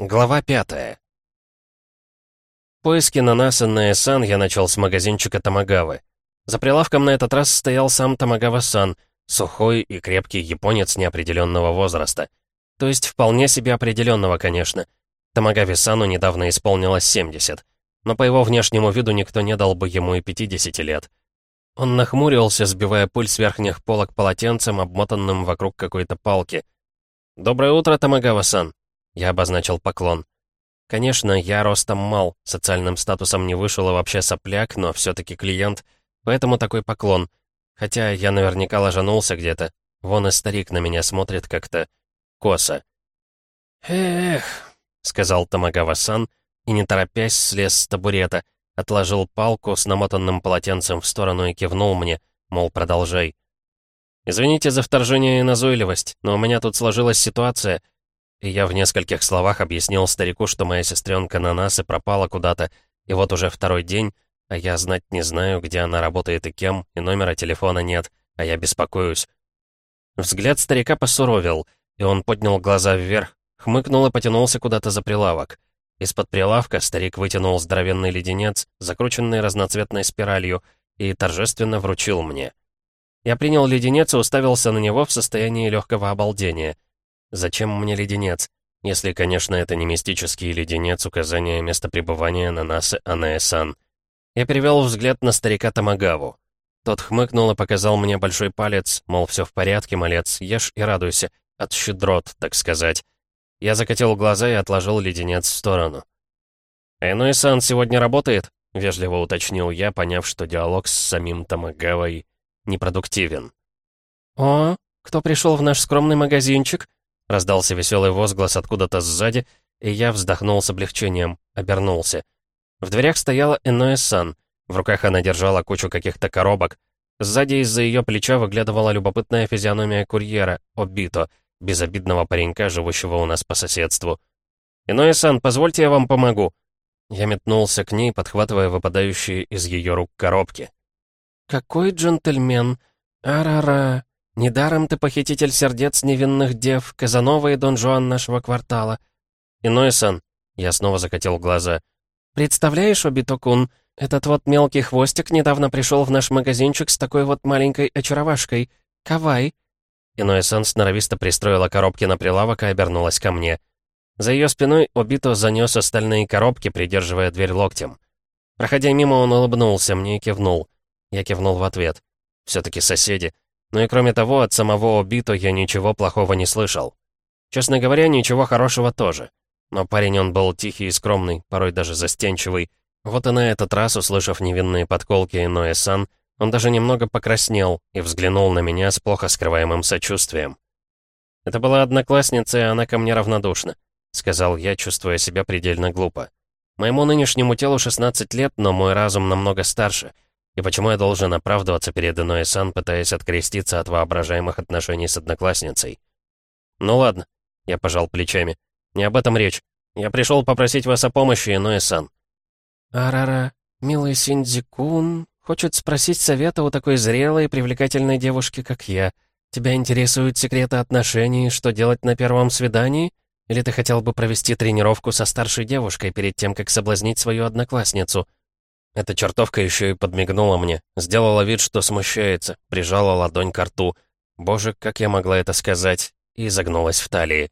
Глава пятая. Поиски на нас и на Эсан я начал с магазинчика Тамагавы. За прилавком на этот раз стоял сам Тамагава-сан, сухой и крепкий японец неопределенного возраста. То есть вполне себе определенного, конечно. Тамагаве-сану недавно исполнилось 70, но по его внешнему виду никто не дал бы ему и 50 лет. Он нахмурился, сбивая пыль с верхних полок полотенцем, обмотанным вокруг какой-то палки. «Доброе утро, Тамагава-сан!» Я обозначил поклон. Конечно, я ростом мал, социальным статусом не вышел и вообще сопляк, но все-таки клиент, поэтому такой поклон. Хотя я наверняка ложанулся где-то. Вон и старик на меня смотрит как-то косо. «Эх», — сказал Тамагава-сан, и, не торопясь, слез с табурета, отложил палку с намотанным полотенцем в сторону и кивнул мне, мол, продолжай. «Извините за вторжение и назойливость, но у меня тут сложилась ситуация, я в нескольких словах объяснил старику, что моя сестренка на нас и пропала куда-то, и вот уже второй день, а я знать не знаю, где она работает и кем, и номера телефона нет, а я беспокоюсь. Взгляд старика посуровил, и он поднял глаза вверх, хмыкнул и потянулся куда-то за прилавок. Из-под прилавка старик вытянул здоровенный леденец, закрученный разноцветной спиралью, и торжественно вручил мне. Я принял леденец и уставился на него в состоянии легкого обалдения — Зачем мне леденец? Если, конечно, это не мистический леденец указания места пребывания на Нанасы Анаэсан. Я перевел взгляд на старика Тамагаву. Тот хмыкнул и показал мне большой палец, мол, все в порядке, малец, ешь и радуйся. От щедрот, так сказать. Я закатил глаза и отложил леденец в сторону. «Энуэ-сан сегодня работает?» — вежливо уточнил я, поняв, что диалог с самим Тамагавой непродуктивен. «О, кто пришел в наш скромный магазинчик?» Раздался веселый возглас откуда-то сзади, и я вздохнул с облегчением, обернулся. В дверях стояла Эноэ Сан. В руках она держала кучу каких-то коробок. Сзади из-за ее плеча выглядывала любопытная физиономия курьера, Обито, безобидного паренька, живущего у нас по соседству. «Иноэ Сан, позвольте я вам помогу». Я метнулся к ней, подхватывая выпадающие из ее рук коробки. «Какой джентльмен! Арара!» Недаром ты похититель сердец невинных дев, Казанова и Дон Жуан нашего квартала. Иной-сан, я снова закатил глаза. Представляешь, Обитокун, этот вот мелкий хвостик недавно пришел в наш магазинчик с такой вот маленькой очаровашкой. Кавай. Иной-сан сноровисто пристроила коробки на прилавок и обернулась ко мне. За ее спиной Обито занес остальные коробки, придерживая дверь локтем. Проходя мимо, он улыбнулся мне и кивнул. Я кивнул в ответ. Все-таки соседи. Ну и кроме того, от самого Обито я ничего плохого не слышал. Честно говоря, ничего хорошего тоже. Но парень он был тихий и скромный, порой даже застенчивый. Вот и на этот раз, услышав невинные подколки Иноэ-сан, он даже немного покраснел и взглянул на меня с плохо скрываемым сочувствием. «Это была одноклассница, и она ко мне равнодушна», — сказал я, чувствуя себя предельно глупо. «Моему нынешнему телу 16 лет, но мой разум намного старше — и почему я должен оправдываться перед иной сан, пытаясь откреститься от воображаемых отношений с одноклассницей? Ну ладно, я пожал плечами. Не об этом речь. Я пришел попросить вас о помощи, иной сан. Арара, милый Синдзикун, хочет спросить совета у такой зрелой и привлекательной девушки, как я. Тебя интересуют секреты отношений, что делать на первом свидании? Или ты хотел бы провести тренировку со старшей девушкой перед тем, как соблазнить свою одноклассницу?» Эта чертовка еще и подмигнула мне, сделала вид, что смущается, прижала ладонь к рту. Боже, как я могла это сказать? И загнулась в талии.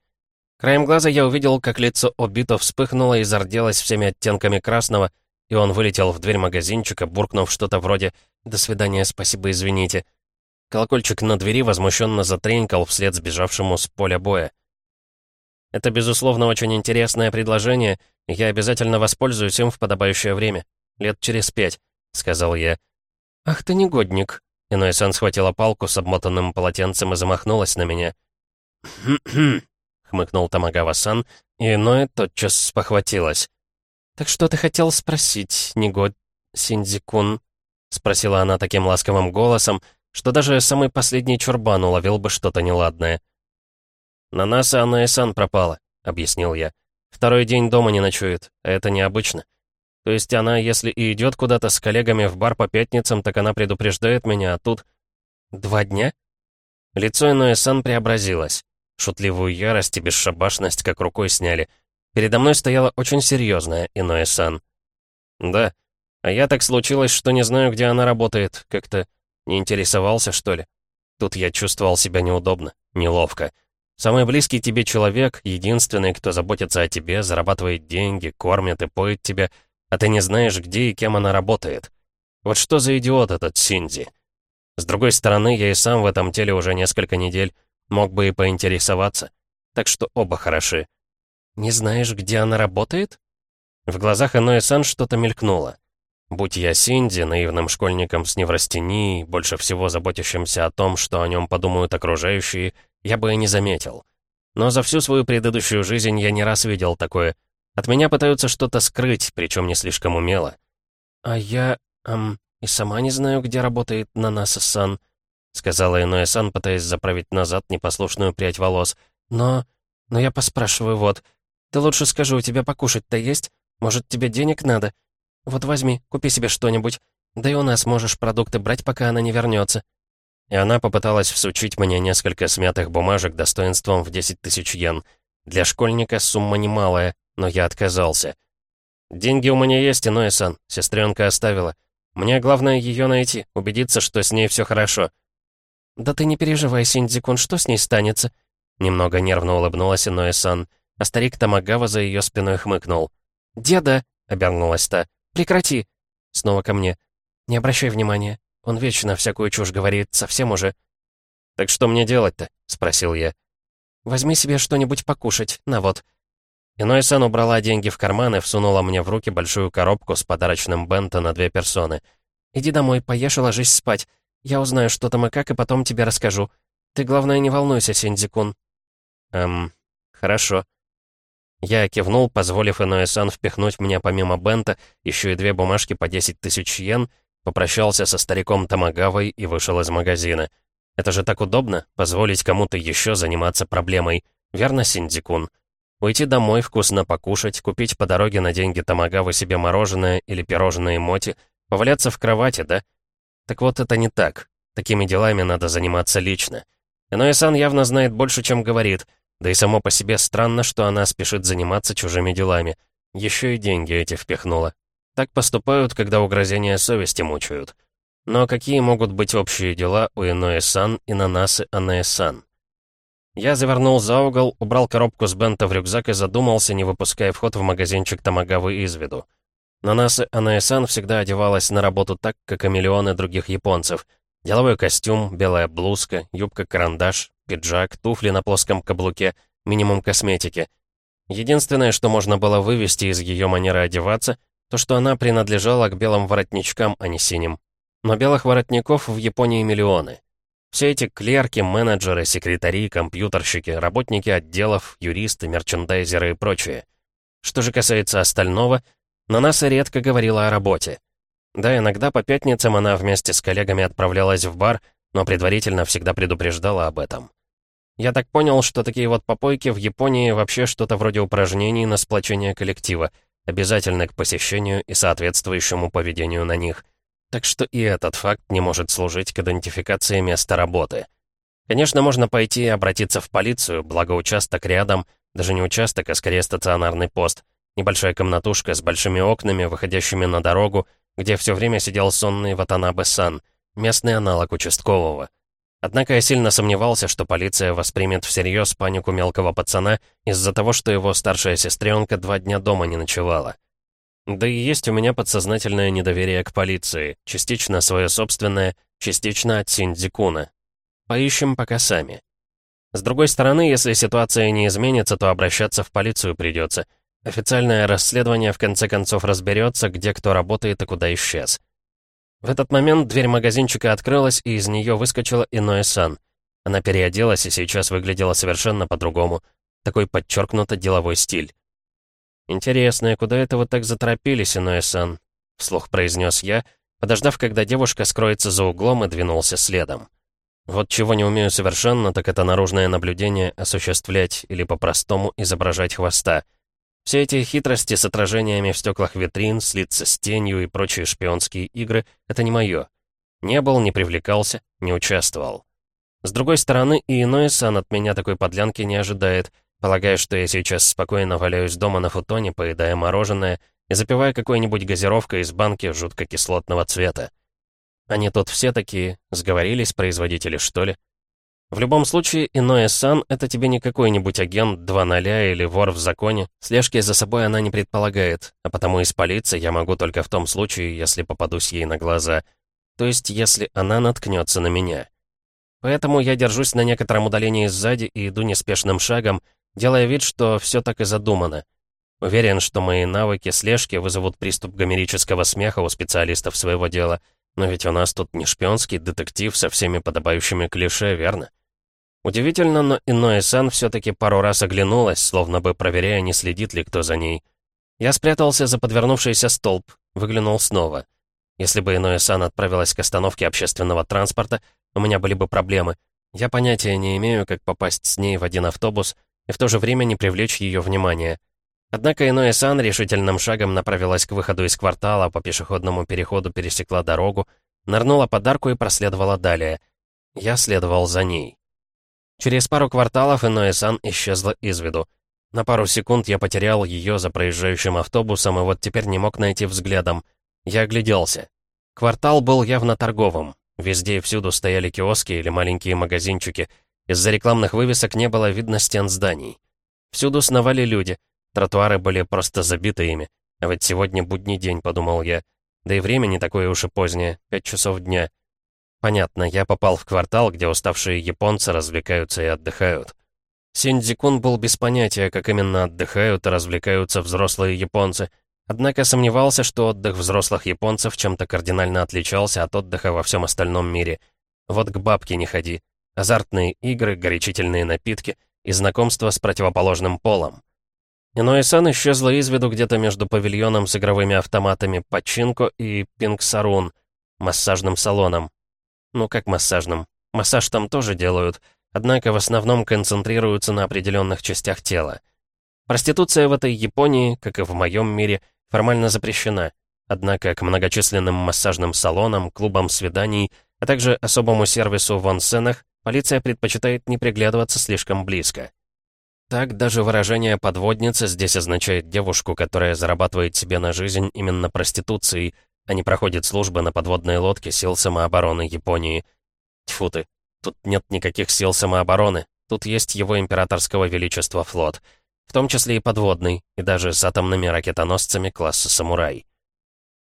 Краем глаза я увидел, как лицо Обито вспыхнуло и зарделось всеми оттенками красного, и он вылетел в дверь магазинчика, буркнув что-то вроде «До свидания, спасибо, извините». Колокольчик на двери возмущенно затренькал вслед сбежавшему с поля боя. «Это, безусловно, очень интересное предложение, я обязательно воспользуюсь им в подобающее время лет через пять», — сказал я. «Ах ты негодник!» Иной-сан схватила палку с обмотанным полотенцем и замахнулась на меня. «Хм-хм», — хмыкнул Тамагава-сан, и Иной тотчас спохватилась. «Так что ты хотел спросить, негод... Синдзикун?» — спросила она таким ласковым голосом, что даже самый последний чурбан уловил бы что-то неладное. «На нас Анна-сан пропала», — объяснил я. «Второй день дома не ночует, а это необычно. То есть она, если и идет куда-то с коллегами в бар по пятницам, так она предупреждает меня, а тут... Два дня? Лицо иное сан преобразилось. Шутливую ярость и бесшабашность как рукой сняли. Передо мной стояла очень серьезная Иноэ-сан. «Да. А я так случилось, что не знаю, где она работает. Как-то не интересовался, что ли?» Тут я чувствовал себя неудобно, неловко. Самый близкий тебе человек, единственный, кто заботится о тебе, зарабатывает деньги, кормит и поет тебя, а ты не знаешь, где и кем она работает. Вот что за идиот этот Синди? С другой стороны, я и сам в этом теле уже несколько недель, мог бы и поинтересоваться. Так что оба хороши. «Не знаешь, где она работает?» В глазах Иной Сан что-то мелькнуло. Будь я Синди, наивным школьником с неврастенией, больше всего заботящимся о том, что о нем подумают окружающие, я бы и не заметил. Но за всю свою предыдущую жизнь я не раз видел такое. От меня пытаются что-то скрыть, причем не слишком умело. «А я, эм, и сама не знаю, где работает Нанаса-сан», сказала Иноэ-сан, пытаясь заправить назад непослушную прядь волос. «Но... но я поспрашиваю вот. Ты лучше скажи, у тебя покушать-то есть? Может, тебе денег надо?» «Вот возьми, купи себе что-нибудь. Да и у нас можешь продукты брать, пока она не вернется. И она попыталась всучить мне несколько смятых бумажек достоинством в 10 тысяч йен. Для школьника сумма немалая, но я отказался. «Деньги у меня есть, Иноэ-сан, сестренка оставила. Мне главное ее найти, убедиться, что с ней все хорошо». «Да ты не переживай, Синдзикун, что с ней станется?» Немного нервно улыбнулась Иноэ-сан, а старик Тамагава за ее спиной хмыкнул. «Деда!» — обернулась та. «Прекрати!» Снова ко мне. «Не обращай внимания. Он вечно всякую чушь говорит, совсем уже». «Так что мне делать-то?» — спросил я. «Возьми себе что-нибудь покушать, на вот». Иной-сан убрала деньги в карман и всунула мне в руки большую коробку с подарочным бенто на две персоны. «Иди домой, поешь и ложись спать. Я узнаю, что там и как, и потом тебе расскажу. Ты, главное, не волнуйся, Синдзикун». «Эм, хорошо». Я кивнул, позволив Иноэ-сан впихнуть мне помимо бента еще и две бумажки по 10 тысяч йен, попрощался со стариком Тамагавой и вышел из магазина. Это же так удобно, позволить кому-то еще заниматься проблемой. Верно, Синдикун? Уйти домой, вкусно покушать, купить по дороге на деньги Тамагавы себе мороженое или пирожное моти, поваляться в кровати, да? Так вот это не так. Такими делами надо заниматься лично. Иноэ-сан явно знает больше, чем говорит — да и само по себе странно, что она спешит заниматься чужими делами. Еще и деньги эти впихнула. Так поступают, когда угрозения совести мучают. Но какие могут быть общие дела у Иноэ-сан и Нанасы Анаэ-сан? Я завернул за угол, убрал коробку с бента в рюкзак и задумался, не выпуская вход в магазинчик Тамагавы из виду. Нанасы Анаэ-сан всегда одевалась на работу так, как и миллионы других японцев. Деловой костюм, белая блузка, юбка-карандаш, пиджак, туфли на плоском каблуке, минимум косметики. Единственное, что можно было вывести из ее манеры одеваться, то, что она принадлежала к белым воротничкам, а не синим. Но белых воротников в Японии миллионы. Все эти клерки, менеджеры, секретари, компьютерщики, работники отделов, юристы, мерчендайзеры и прочее. Что же касается остального, Нанаса редко говорила о работе. Да, иногда по пятницам она вместе с коллегами отправлялась в бар, но предварительно всегда предупреждала об этом. Я так понял, что такие вот попойки в Японии вообще что-то вроде упражнений на сплочение коллектива, обязательны к посещению и соответствующему поведению на них. Так что и этот факт не может служить к идентификации места работы. Конечно, можно пойти и обратиться в полицию, благо участок рядом, даже не участок, а скорее стационарный пост. Небольшая комнатушка с большими окнами, выходящими на дорогу, где все время сидел сонный Ватанабе-сан, местный аналог участкового. Однако я сильно сомневался, что полиция воспримет всерьез панику мелкого пацана из-за того, что его старшая сестренка два дня дома не ночевала. Да и есть у меня подсознательное недоверие к полиции, частично свое собственное, частично от Синдзикуна. Поищем пока сами. С другой стороны, если ситуация не изменится, то обращаться в полицию придется. Официальное расследование в конце концов разберется, где кто работает и куда исчез. В этот момент дверь магазинчика открылась, и из нее выскочила Иноэ-сан. Она переоделась и сейчас выглядела совершенно по-другому. Такой подчеркнуто деловой стиль. «Интересно, куда это вы так заторопились, Иноэ-сан?» — вслух произнес я, подождав, когда девушка скроется за углом и двинулся следом. Вот чего не умею совершенно, так это наружное наблюдение осуществлять или по-простому изображать хвоста — все эти хитрости с отражениями в стеклах витрин, слиться с тенью и прочие шпионские игры — это не мое. Не был, не привлекался, не участвовал. С другой стороны, и иной сан от меня такой подлянки не ожидает, Полагаю, что я сейчас спокойно валяюсь дома на футоне, поедая мороженое и запивая какой-нибудь газировкой из банки жутко кислотного цвета. Они тут все такие, сговорились производители, что ли? В любом случае, иное сан — это тебе не какой-нибудь агент 2.0 или вор в законе. Слежки за собой она не предполагает, а потому испалиться я могу только в том случае, если попадусь ей на глаза. То есть, если она наткнется на меня. Поэтому я держусь на некотором удалении сзади и иду неспешным шагом, делая вид, что все так и задумано. Уверен, что мои навыки слежки вызовут приступ гомерического смеха у специалистов своего дела, но ведь у нас тут не шпионский детектив со всеми подобающими клише, верно? Удивительно, но иное сан все-таки пару раз оглянулась, словно бы проверяя, не следит ли кто за ней. Я спрятался за подвернувшийся столб, выглянул снова. Если бы иное сан отправилась к остановке общественного транспорта, у меня были бы проблемы. Я понятия не имею, как попасть с ней в один автобус и в то же время не привлечь ее внимание. Однако иное сан решительным шагом направилась к выходу из квартала, по пешеходному переходу пересекла дорогу, нырнула под арку и проследовала далее. Я следовал за ней. Через пару кварталов Иноэ-сан исчезла из виду. На пару секунд я потерял ее за проезжающим автобусом и вот теперь не мог найти взглядом. Я огляделся. Квартал был явно торговым. Везде и всюду стояли киоски или маленькие магазинчики. Из-за рекламных вывесок не было видно стен зданий. Всюду сновали люди. Тротуары были просто забиты ими. А ведь сегодня будний день, подумал я. Да и время не такое уж и позднее, пять часов дня. Понятно, я попал в квартал, где уставшие японцы развлекаются и отдыхают. Синдзикун был без понятия, как именно отдыхают и развлекаются взрослые японцы, однако сомневался, что отдых взрослых японцев чем-то кардинально отличался от отдыха во всем остальном мире. Вот к бабке не ходи. Азартные игры, горячительные напитки и знакомство с противоположным полом. Иноэ-сан исчезла из виду где-то между павильоном с игровыми автоматами Пачинко и Пинг-Сарун, массажным салоном, ну, как массажным. Массаж там тоже делают, однако в основном концентрируются на определенных частях тела. Проституция в этой Японии, как и в моем мире, формально запрещена. Однако к многочисленным массажным салонам, клубам свиданий, а также особому сервису в онсенах полиция предпочитает не приглядываться слишком близко. Так даже выражение «подводница» здесь означает девушку, которая зарабатывает себе на жизнь именно проституцией, они проходят службы на подводной лодке сил самообороны Японии. Тьфу ты, тут нет никаких сил самообороны. Тут есть его императорского величества флот. В том числе и подводный, и даже с атомными ракетоносцами класса «Самурай».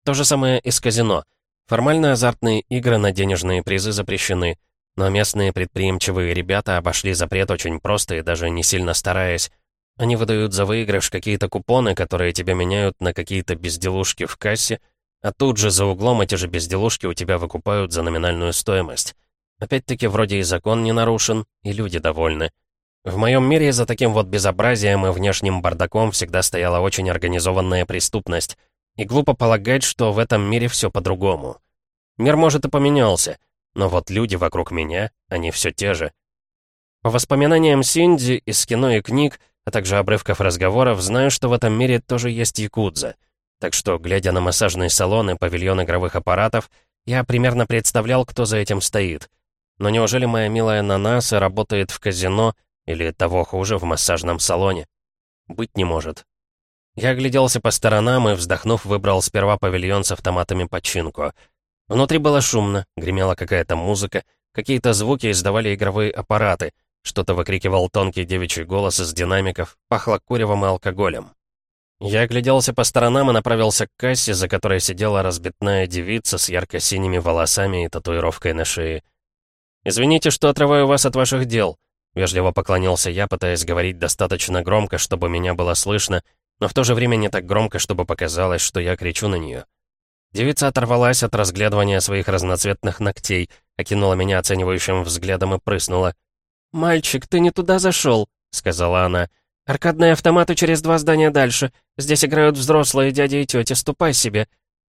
То же самое и с казино. Формально азартные игры на денежные призы запрещены, но местные предприимчивые ребята обошли запрет очень просто и даже не сильно стараясь. Они выдают за выигрыш какие-то купоны, которые тебе меняют на какие-то безделушки в кассе, а тут же за углом эти же безделушки у тебя выкупают за номинальную стоимость. Опять-таки, вроде и закон не нарушен, и люди довольны. В моем мире за таким вот безобразием и внешним бардаком всегда стояла очень организованная преступность. И глупо полагать, что в этом мире все по-другому. Мир, может, и поменялся, но вот люди вокруг меня, они все те же. По воспоминаниям Синди из кино и книг, а также обрывков разговоров, знаю, что в этом мире тоже есть якудза — так что, глядя на массажные салоны, павильон игровых аппаратов, я примерно представлял, кто за этим стоит. Но неужели моя милая Нанаса работает в казино или того хуже, в массажном салоне? Быть не может. Я огляделся по сторонам и, вздохнув, выбрал сперва павильон с автоматами починку. Внутри было шумно, гремела какая-то музыка, какие-то звуки издавали игровые аппараты, что-то выкрикивал тонкий девичий голос из динамиков, пахло куревом и алкоголем. Я огляделся по сторонам и направился к кассе, за которой сидела разбитная девица с ярко-синими волосами и татуировкой на шее. «Извините, что отрываю вас от ваших дел», — вежливо поклонился я, пытаясь говорить достаточно громко, чтобы меня было слышно, но в то же время не так громко, чтобы показалось, что я кричу на нее. Девица оторвалась от разглядывания своих разноцветных ногтей, окинула меня оценивающим взглядом и прыснула. «Мальчик, ты не туда зашел», — сказала она. «Аркадные автоматы через два здания дальше. Здесь играют взрослые дяди и тети. Ступай себе».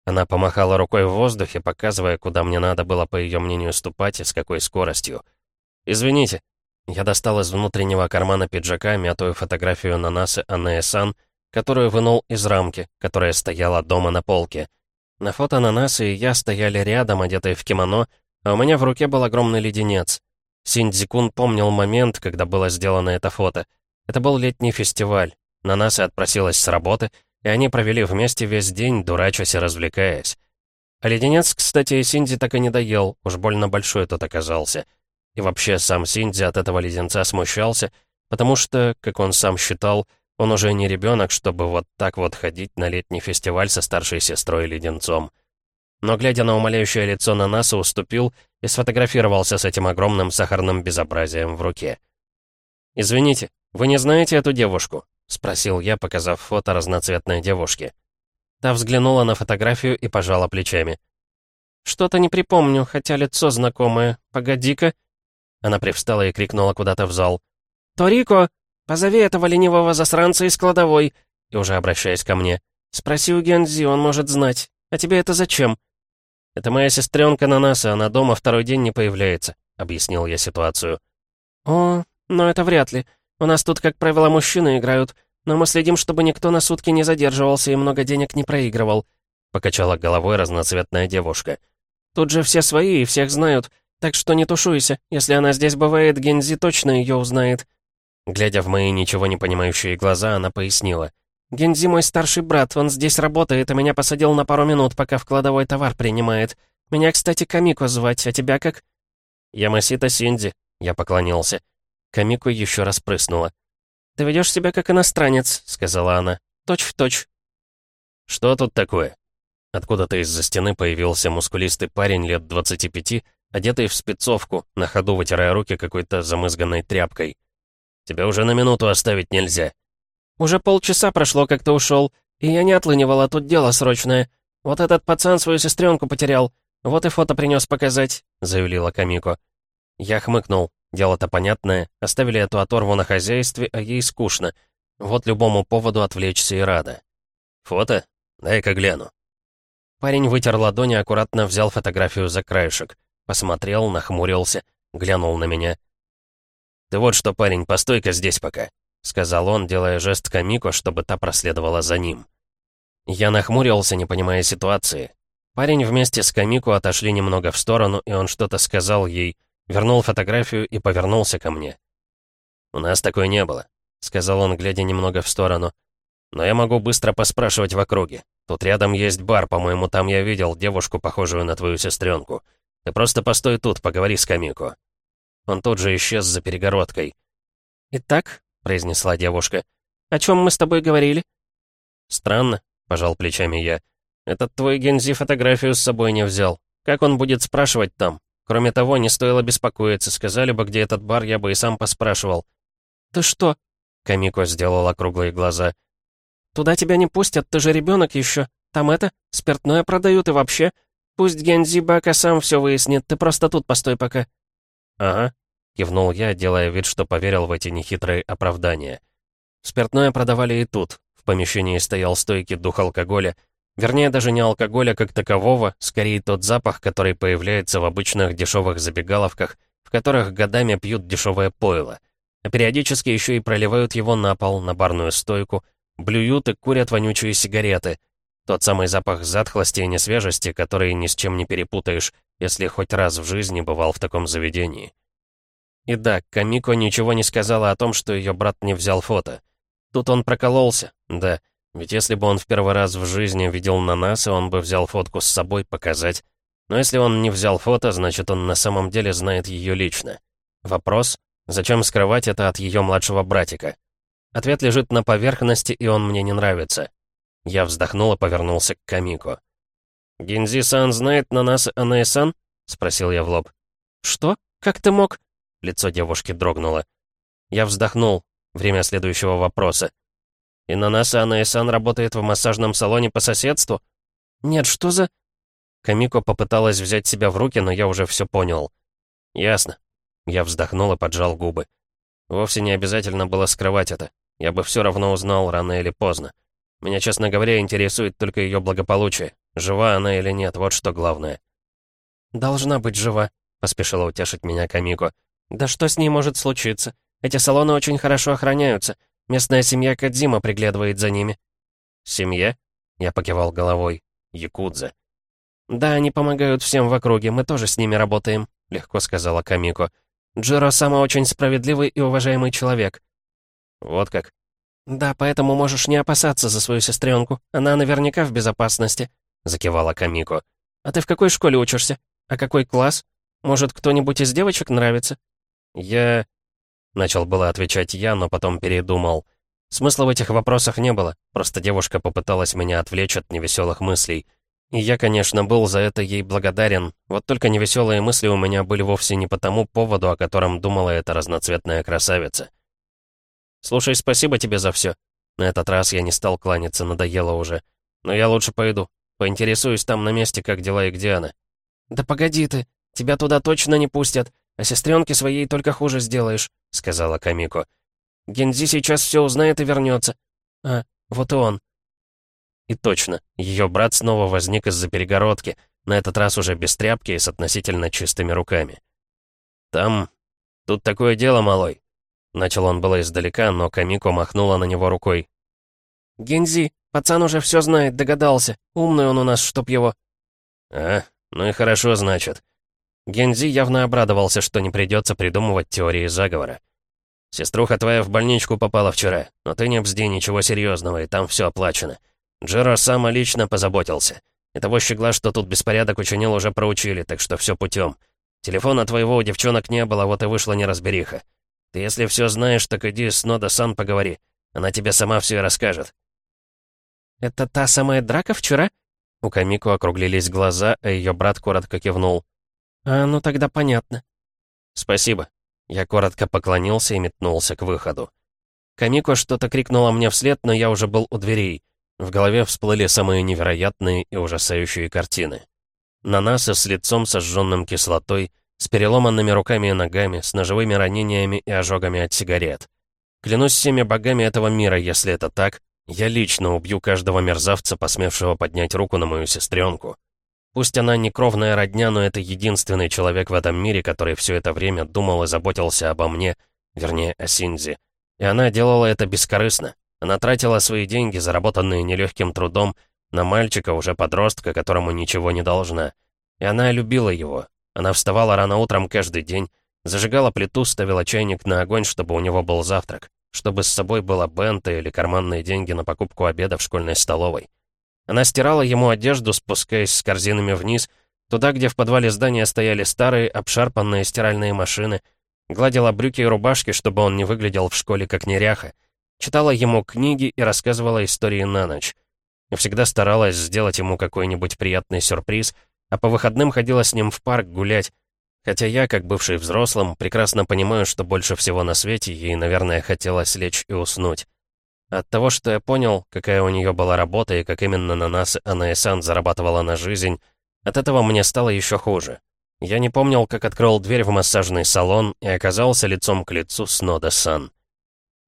Она помахала рукой в воздухе, показывая, куда мне надо было, по ее мнению, ступать и с какой скоростью. «Извините». Я достал из внутреннего кармана пиджака мятую фотографию Нанасы Анеэсан, которую вынул из рамки, которая стояла дома на полке. На фото Нанасы и я стояли рядом, одетые в кимоно, а у меня в руке был огромный леденец. Синдзикун помнил момент, когда было сделано это фото — Это был летний фестиваль. На нас и отпросилась с работы, и они провели вместе весь день, дурачась и развлекаясь. А леденец, кстати, и Синди так и не доел, уж больно большой тот оказался. И вообще сам Синди от этого леденца смущался, потому что, как он сам считал, он уже не ребенок, чтобы вот так вот ходить на летний фестиваль со старшей сестрой Леденцом. Но, глядя на умоляющее лицо Нанаса, уступил и сфотографировался с этим огромным сахарным безобразием в руке. «Извините, вы не знаете эту девушку?» — спросил я, показав фото разноцветной девушки. Та взглянула на фотографию и пожала плечами. «Что-то не припомню, хотя лицо знакомое. Погоди-ка». Она привстала и крикнула куда-то в зал. «Торико, позови этого ленивого засранца из кладовой!» И уже обращаясь ко мне. «Спроси у Гензи, он может знать. А тебе это зачем?» «Это моя сестренка Нанаса, она дома второй день не появляется», — объяснил я ситуацию. «О, но это вряд ли. У нас тут, как правило, мужчины играют, но мы следим, чтобы никто на сутки не задерживался и много денег не проигрывал», — покачала головой разноцветная девушка. «Тут же все свои и всех знают, так что не тушуйся. Если она здесь бывает, Гензи точно ее узнает». Глядя в мои ничего не понимающие глаза, она пояснила. «Гензи мой старший брат, он здесь работает, а меня посадил на пару минут, пока в кладовой товар принимает. Меня, кстати, Камико звать, а тебя как?» «Ямасита Синди», — я поклонился. Камико еще раз прыснула. «Ты ведешь себя как иностранец», — сказала она. «Точь в точь». «Что тут такое?» Откуда-то из-за стены появился мускулистый парень лет 25, одетый в спецовку, на ходу вытирая руки какой-то замызганной тряпкой. «Тебя уже на минуту оставить нельзя». «Уже полчаса прошло, как ты ушел, и я не отлынивала, тут дело срочное. Вот этот пацан свою сестренку потерял. Вот и фото принес показать», — заявила Камико. Я хмыкнул. Дело-то понятное. Оставили эту оторву на хозяйстве, а ей скучно. Вот любому поводу отвлечься и рада. «Фото? Дай-ка гляну». Парень вытер ладони, аккуратно взял фотографию за краешек. Посмотрел, нахмурился, глянул на меня. «Ты вот что, парень, постой-ка здесь пока», — сказал он, делая жест Камико, чтобы та проследовала за ним. Я нахмурился, не понимая ситуации. Парень вместе с Камико отошли немного в сторону, и он что-то сказал ей, вернул фотографию и повернулся ко мне. «У нас такой не было», — сказал он, глядя немного в сторону. «Но я могу быстро поспрашивать в округе. Тут рядом есть бар, по-моему, там я видел девушку, похожую на твою сестренку. Ты просто постой тут, поговори с Камико». Он тут же исчез за перегородкой. «Итак», — произнесла девушка, — «о чем мы с тобой говорили?» «Странно», — пожал плечами я. «Этот твой Гензи фотографию с собой не взял. Как он будет спрашивать там? Кроме того, не стоило беспокоиться. Сказали бы, где этот бар, я бы и сам поспрашивал». «Ты что?» — Камико сделала круглые глаза. «Туда тебя не пустят, ты же ребенок еще. Там это, спиртное продают и вообще. Пусть Гензи Бака сам все выяснит, ты просто тут постой пока». «Ага», — кивнул я, делая вид, что поверил в эти нехитрые оправдания. Спиртное продавали и тут. В помещении стоял стойкий дух алкоголя. Вернее, даже не алкоголя как такового, скорее тот запах, который появляется в обычных дешевых забегаловках, в которых годами пьют дешевое пойло. А периодически еще и проливают его на пол, на барную стойку, блюют и курят вонючие сигареты. Тот самый запах затхлости и несвежести, который ни с чем не перепутаешь, если хоть раз в жизни бывал в таком заведении. И да, Камико ничего не сказала о том, что ее брат не взял фото. Тут он прокололся, да, ведь если бы он в первый раз в жизни видел Нанаса, он бы взял фотку с собой показать. Но если он не взял фото, значит, он на самом деле знает ее лично. Вопрос, зачем скрывать это от ее младшего братика? Ответ лежит на поверхности, и он мне не нравится. Я вздохнул и повернулся к Камико. «Гинзи-сан знает на нас Анаэ-сан?» — спросил я в лоб. «Что? Как ты мог?» Лицо девушки дрогнуло. Я вздохнул. Время следующего вопроса. «И на нас Анаэ-сан работает в массажном салоне по соседству?» «Нет, что за...» Камико попыталась взять себя в руки, но я уже все понял. «Ясно». Я вздохнул и поджал губы. Вовсе не обязательно было скрывать это. Я бы все равно узнал рано или поздно. Меня, честно говоря, интересует только ее благополучие. Жива она или нет, вот что главное. «Должна быть жива», — поспешила утешить меня Камико. «Да что с ней может случиться? Эти салоны очень хорошо охраняются. Местная семья Кадзима приглядывает за ними». «Семья?» — я покивал головой. «Якудза». «Да, они помогают всем в округе, мы тоже с ними работаем», — легко сказала Камико. «Джиро Сама очень справедливый и уважаемый человек». Вот как? Да, поэтому можешь не опасаться за свою сестренку. Она наверняка в безопасности, закивала Камико. А ты в какой школе учишься? А какой класс? Может, кто-нибудь из девочек нравится? Я... Начал было отвечать я, но потом передумал. Смысла в этих вопросах не было, просто девушка попыталась меня отвлечь от невеселых мыслей. И я, конечно, был за это ей благодарен, вот только невеселые мысли у меня были вовсе не по тому поводу, о котором думала эта разноцветная красавица. «Слушай, спасибо тебе за все. На этот раз я не стал кланяться, надоело уже. Но я лучше пойду. Поинтересуюсь там на месте, как дела и где она». «Да погоди ты, тебя туда точно не пустят, а сестренке своей только хуже сделаешь», — сказала Камико. Гензи сейчас все узнает и вернется. А, вот и он. И точно, ее брат снова возник из-за перегородки, на этот раз уже без тряпки и с относительно чистыми руками. «Там... Тут такое дело, малой». Начал он было издалека, но Камико махнула на него рукой. «Гензи, пацан уже все знает, догадался. Умный он у нас, чтоб его...» «А, ну и хорошо, значит». Гензи явно обрадовался, что не придется придумывать теории заговора. Сеструха твоя в больничку попала вчера, но ты не бзди ничего серьезного, и там все оплачено. Джеро сам лично позаботился. И того щегла, что тут беспорядок учинил, уже проучили, так что все путем. Телефона твоего у девчонок не было, вот и вышла неразбериха. Ты если все знаешь, так иди с Нода Сан поговори. Она тебе сама все и расскажет. «Это та самая драка вчера?» У Камику округлились глаза, а ее брат коротко кивнул. «А, ну тогда понятно». «Спасибо», я коротко поклонился и метнулся к выходу. Камико что-то крикнула мне вслед, но я уже был у дверей. В голове всплыли самые невероятные и ужасающие картины. Нанасы с лицом сожженным кислотой, с переломанными руками и ногами, с ножевыми ранениями и ожогами от сигарет. Клянусь всеми богами этого мира, если это так, я лично убью каждого мерзавца, посмевшего поднять руку на мою сестренку. Пусть она не кровная родня, но это единственный человек в этом мире, который все это время думал и заботился обо мне, вернее, о Синзи. И она делала это бескорыстно. Она тратила свои деньги, заработанные нелегким трудом, на мальчика, уже подростка, которому ничего не должна. И она любила его. Она вставала рано утром каждый день, зажигала плиту, ставила чайник на огонь, чтобы у него был завтрак, чтобы с собой было бента или карманные деньги на покупку обеда в школьной столовой. Она стирала ему одежду, спускаясь с корзинами вниз, туда, где в подвале здания стояли старые, обшарпанные стиральные машины, гладила брюки и рубашки, чтобы он не выглядел в школе как неряха, читала ему книги и рассказывала истории на ночь. И всегда старалась сделать ему какой-нибудь приятный сюрприз, а по выходным ходила с ним в парк гулять, хотя я, как бывший взрослым, прекрасно понимаю, что больше всего на свете ей, наверное, хотелось лечь и уснуть. От того, что я понял, какая у нее была работа и как именно на нас она и Сан зарабатывала на жизнь, от этого мне стало еще хуже. Я не помнил, как открыл дверь в массажный салон и оказался лицом к лицу с Нода Сан.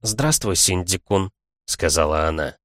«Здравствуй, Синди-кун», — сказала она.